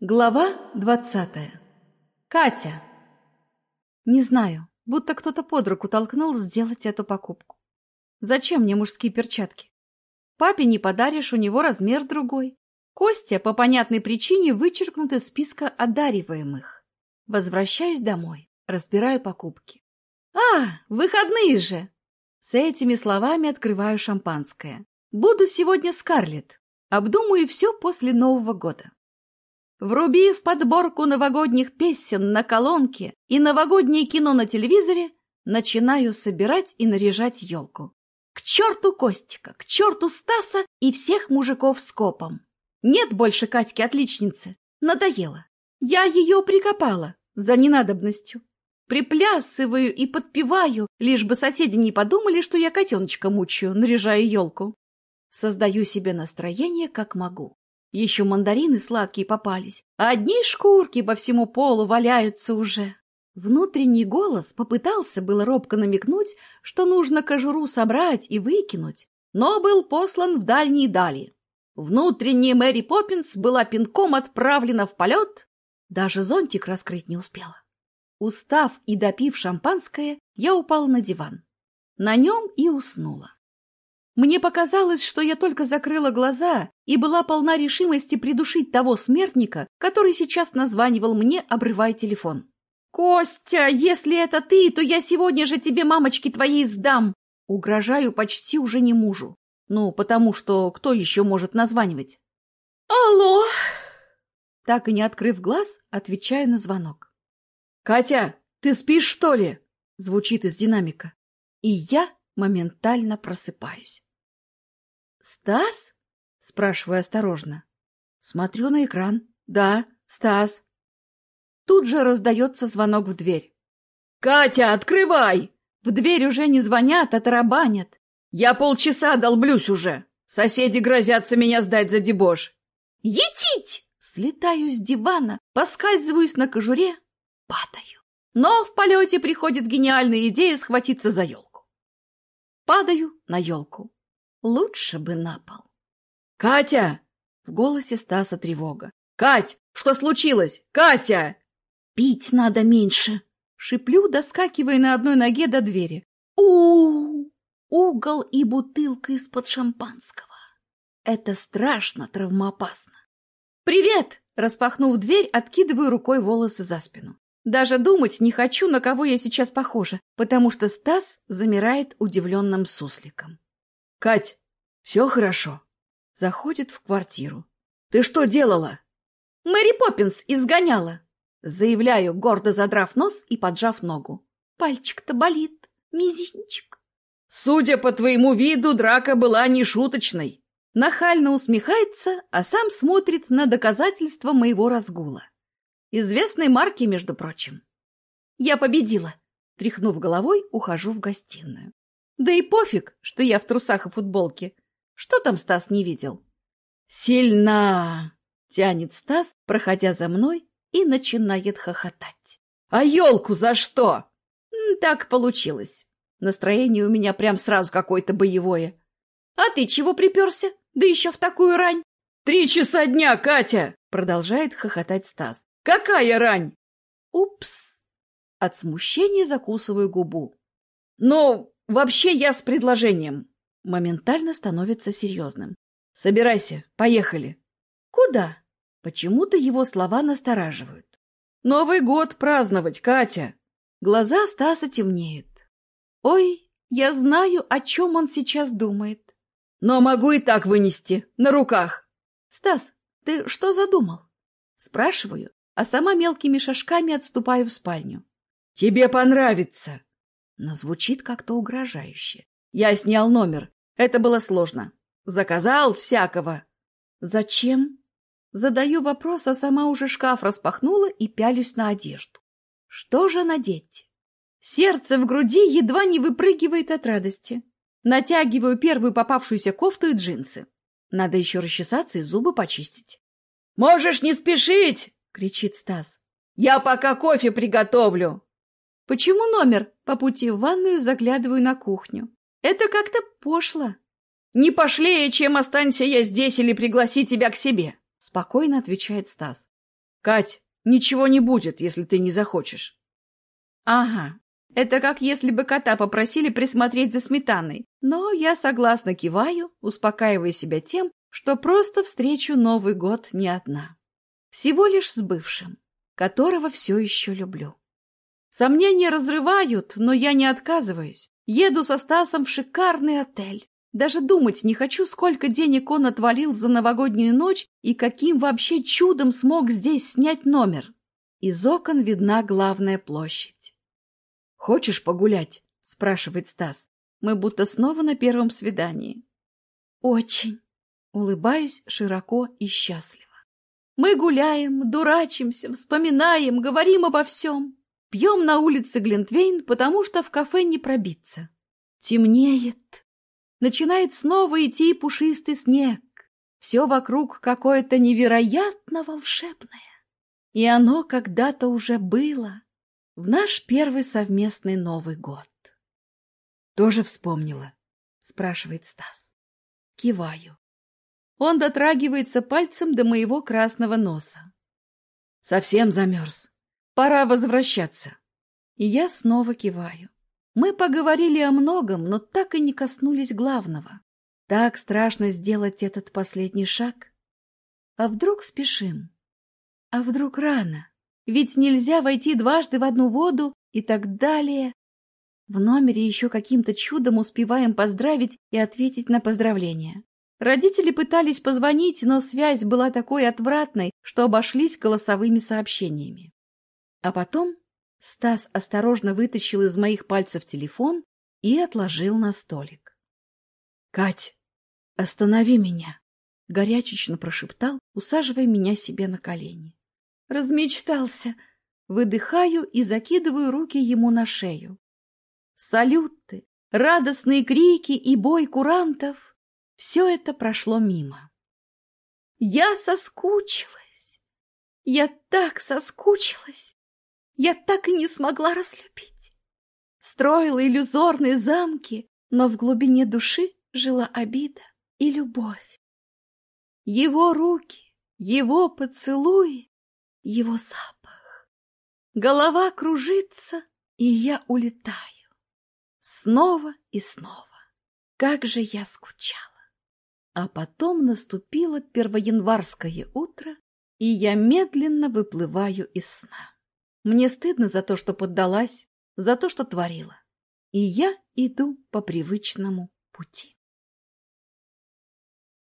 Глава двадцатая. Катя. Не знаю, будто кто-то под руку толкнул сделать эту покупку. Зачем мне мужские перчатки? Папе не подаришь, у него размер другой. Костя по понятной причине вычеркнут из списка одариваемых. Возвращаюсь домой, разбираю покупки. А, выходные же! С этими словами открываю шампанское. Буду сегодня Скарлетт. Обдумаю все после Нового года. Вруби в подборку новогодних песен на колонке и новогоднее кино на телевизоре, начинаю собирать и наряжать елку. К черту Костика, к черту Стаса и всех мужиков с копом. Нет больше Катьки-отличницы. Надоело. Я ее прикопала за ненадобностью. Приплясываю и подпеваю, лишь бы соседи не подумали, что я котеночка мучаю, наряжая елку. Создаю себе настроение, как могу. Еще мандарины сладкие попались, а одни шкурки по всему полу валяются уже. Внутренний голос попытался было робко намекнуть, что нужно кожуру собрать и выкинуть, но был послан в дальние дали. Внутренняя Мэри Поппинс была пинком отправлена в полет, даже зонтик раскрыть не успела. Устав и допив шампанское, я упал на диван. На нем и уснула. Мне показалось, что я только закрыла глаза и была полна решимости придушить того смертника, который сейчас названивал мне, обрывая телефон. «Костя, если это ты, то я сегодня же тебе мамочки твоей сдам!» Угрожаю почти уже не мужу. Ну, потому что кто еще может названивать? «Алло!» Так и не открыв глаз, отвечаю на звонок. «Катя, ты спишь, что ли?» Звучит из динамика. И я моментально просыпаюсь. «Стас?» — спрашиваю осторожно. Смотрю на экран. «Да, Стас». Тут же раздается звонок в дверь. «Катя, открывай!» В дверь уже не звонят, а тарабанят. «Я полчаса долблюсь уже. Соседи грозятся меня сдать за дебош». «Етить!» Слетаю с дивана, поскальзываюсь на кожуре, падаю. Но в полете приходит гениальная идея схватиться за елку. Падаю на елку. Лучше бы на пол. «Катя!» — в голосе Стаса тревога. «Кать, что случилось? Катя!» «Пить надо меньше!» — шиплю, доскакивая на одной ноге до двери. у, -у, Угол и бутылка из-под шампанского. Это страшно травмоопасно. «Привет!» — распахнув дверь, откидываю рукой волосы за спину. Даже думать не хочу, на кого я сейчас похожа, потому что Стас замирает удивленным сусликом. — Кать, все хорошо. Заходит в квартиру. — Ты что делала? — Мэри Поппинс изгоняла. Заявляю, гордо задрав нос и поджав ногу. Пальчик-то болит, мизинчик. Судя по твоему виду, драка была нешуточной. Нахально усмехается, а сам смотрит на доказательства моего разгула. Известной марки, между прочим. Я победила. Тряхнув головой, ухожу в гостиную. Да и пофиг, что я в трусах и футболке. Что там Стас не видел? Сильно! Тянет Стас, проходя за мной, и начинает хохотать. А елку за что? Так получилось. Настроение у меня прям сразу какое-то боевое. А ты чего приперся? Да еще в такую рань. Три часа дня, Катя! Продолжает хохотать Стас. Какая рань? Упс! От смущения закусываю губу. Ну, Вообще я с предложением. Моментально становится серьезным. Собирайся, поехали. Куда? Почему-то его слова настораживают. Новый год праздновать, Катя. Глаза Стаса темнеют. Ой, я знаю, о чем он сейчас думает. Но могу и так вынести, на руках. Стас, ты что задумал? Спрашиваю, а сама мелкими шажками отступаю в спальню. Тебе понравится но звучит как-то угрожающе. Я снял номер. Это было сложно. Заказал всякого. Зачем? Задаю вопрос, а сама уже шкаф распахнула и пялюсь на одежду. Что же надеть? Сердце в груди едва не выпрыгивает от радости. Натягиваю первую попавшуюся кофту и джинсы. Надо еще расчесаться и зубы почистить. «Можешь не спешить!» — кричит Стас. «Я пока кофе приготовлю!» Почему номер? По пути в ванную заглядываю на кухню. Это как-то пошло. Не пошлее, чем останься я здесь или пригласи тебя к себе, спокойно отвечает Стас. Кать, ничего не будет, если ты не захочешь. Ага, это как если бы кота попросили присмотреть за сметаной. Но я согласно киваю, успокаивая себя тем, что просто встречу Новый год не одна. Всего лишь с бывшим, которого все еще люблю. Сомнения разрывают, но я не отказываюсь. Еду со Стасом в шикарный отель. Даже думать не хочу, сколько денег он отвалил за новогоднюю ночь и каким вообще чудом смог здесь снять номер. Из окон видна главная площадь. «Хочешь погулять?» — спрашивает Стас. Мы будто снова на первом свидании. «Очень!» — улыбаюсь широко и счастливо. Мы гуляем, дурачимся, вспоминаем, говорим обо всем. Пьем на улице Глинтвейн, потому что в кафе не пробиться. Темнеет. Начинает снова идти пушистый снег. Все вокруг какое-то невероятно волшебное. И оно когда-то уже было в наш первый совместный Новый год. «Тоже вспомнила?» — спрашивает Стас. Киваю. Он дотрагивается пальцем до моего красного носа. Совсем замерз. Пора возвращаться. И я снова киваю. Мы поговорили о многом, но так и не коснулись главного. Так страшно сделать этот последний шаг. А вдруг спешим? А вдруг рано? Ведь нельзя войти дважды в одну воду и так далее. В номере еще каким-то чудом успеваем поздравить и ответить на поздравления. Родители пытались позвонить, но связь была такой отвратной, что обошлись голосовыми сообщениями. А потом Стас осторожно вытащил из моих пальцев телефон и отложил на столик. — Кать, останови меня! — горячечно прошептал, усаживая меня себе на колени. Размечтался. Выдыхаю и закидываю руки ему на шею. Салюты, радостные крики и бой курантов все это прошло мимо. Я соскучилась. Я так соскучилась. Я так и не смогла разлюбить. Строила иллюзорные замки, но в глубине души жила обида и любовь. Его руки, его поцелуи, его запах. Голова кружится, и я улетаю. Снова и снова. Как же я скучала! А потом наступило первоянварское утро, и я медленно выплываю из сна. Мне стыдно за то, что поддалась, за то, что творила. И я иду по привычному пути.